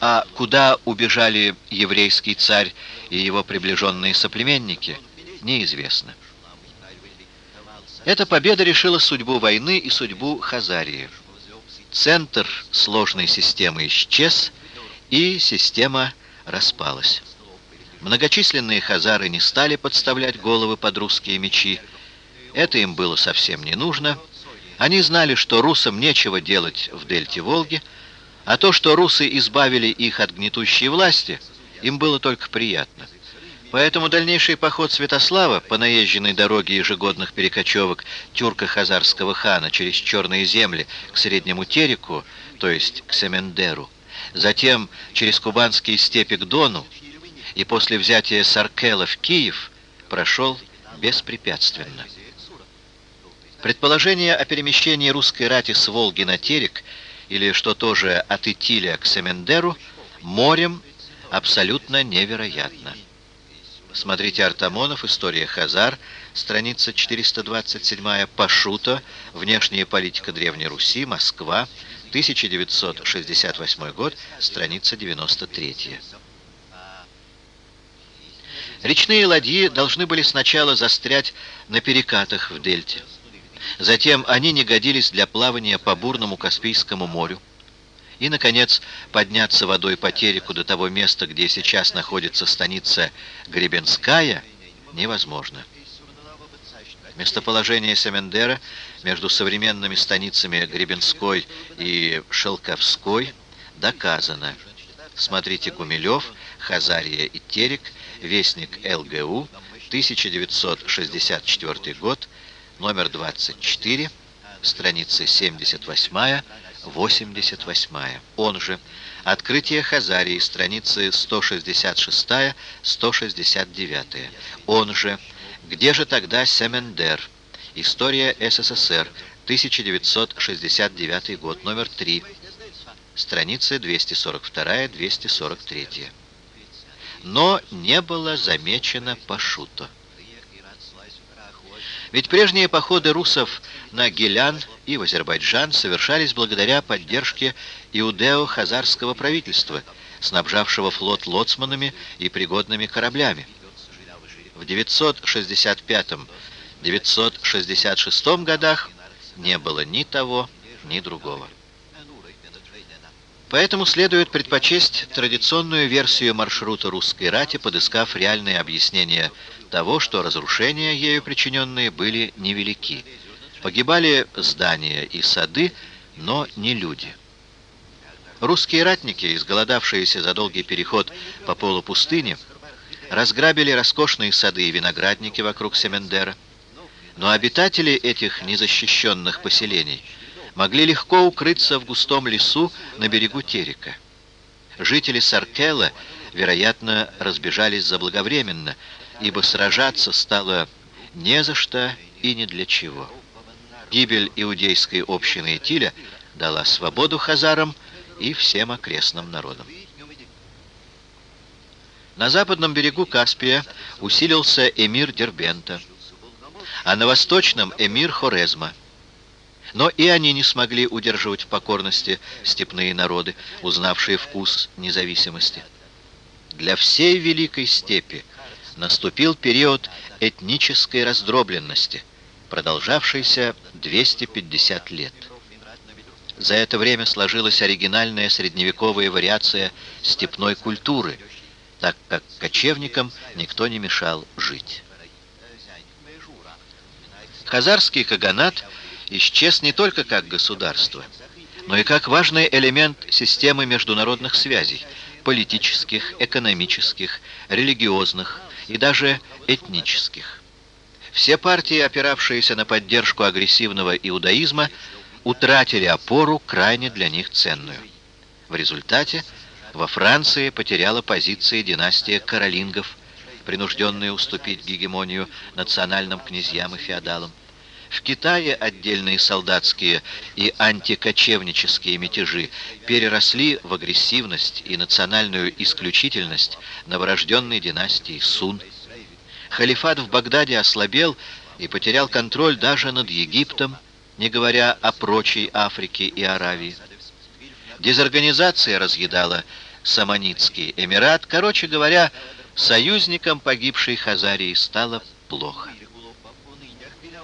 А куда убежали еврейский царь и его приближенные соплеменники, неизвестно. Эта победа решила судьбу войны и судьбу Хазарии. Центр сложной системы исчез, и система распалась. Многочисленные хазары не стали подставлять головы под русские мечи. Это им было совсем не нужно. Они знали, что русам нечего делать в дельте Волги, а то, что русы избавили их от гнетущей власти, им было только приятно. Поэтому дальнейший поход Святослава по наезженной дороге ежегодных перекочевок тюрко-хазарского хана через черные земли к Среднему Тереку, то есть к Семендеру, затем через кубанские степи к Дону и после взятия Саркела в Киев прошел беспрепятственно. Предположение о перемещении русской рати с Волги на Терек или, что тоже от Итиля к Семендеру, морем абсолютно невероятно. Смотрите Артамонов, История Хазар, страница 427, Пашуто, Внешняя политика Древней Руси, Москва, 1968 год, страница 93. Речные ладьи должны были сначала застрять на перекатах в дельте. Затем они не годились для плавания по бурному Каспийскому морю и, наконец, подняться водой по Тереку до того места, где сейчас находится станица Гребенская, невозможно. Местоположение Семендера между современными станицами Гребенской и Шелковской доказано. Смотрите Гумилев, Хазария и Терек, Вестник ЛГУ, 1964 год, номер 24, страницы 78 88. Он же «Открытие Хазарии», страницы 166-169. Он же «Где же тогда Семендер?» История СССР, 1969 год, номер 3, страницы 242-243. Но не было замечено Пашуто. Ведь прежние походы русов на Гелян и в Азербайджан совершались благодаря поддержке иудео-хазарского правительства, снабжавшего флот лоцманами и пригодными кораблями. В 965-966 годах не было ни того, ни другого. Поэтому следует предпочесть традиционную версию маршрута русской рати, подыскав реальные объяснения того, что разрушения ею причиненные были невелики. Погибали здания и сады, но не люди. Русские ратники, изголодавшиеся за долгий переход по полупустыне, разграбили роскошные сады и виноградники вокруг Семендера. Но обитатели этих незащищенных поселений – могли легко укрыться в густом лесу на берегу Терека. Жители Саркела, вероятно, разбежались заблаговременно, ибо сражаться стало не за что и ни для чего. Гибель иудейской общины Тиля дала свободу хазарам и всем окрестным народам. На западном берегу Каспия усилился эмир Дербента, а на восточном эмир Хорезма – но и они не смогли удерживать в покорности степные народы, узнавшие вкус независимости. Для всей Великой Степи наступил период этнической раздробленности, продолжавшийся 250 лет. За это время сложилась оригинальная средневековая вариация степной культуры, так как кочевникам никто не мешал жить. Хазарский каганат – исчез не только как государство, но и как важный элемент системы международных связей, политических, экономических, религиозных и даже этнических. Все партии, опиравшиеся на поддержку агрессивного иудаизма, утратили опору, крайне для них ценную. В результате во Франции потеряла позиции династия Каролингов, принужденная уступить гегемонию национальным князьям и феодалам. В Китае отдельные солдатские и антикочевнические мятежи переросли в агрессивность и национальную исключительность новорожденной династии Сун. Халифат в Багдаде ослабел и потерял контроль даже над Египтом, не говоря о прочей Африке и Аравии. Дезорганизация разъедала Саманитский Эмират. Короче говоря, союзникам погибшей Хазарии стало плохо.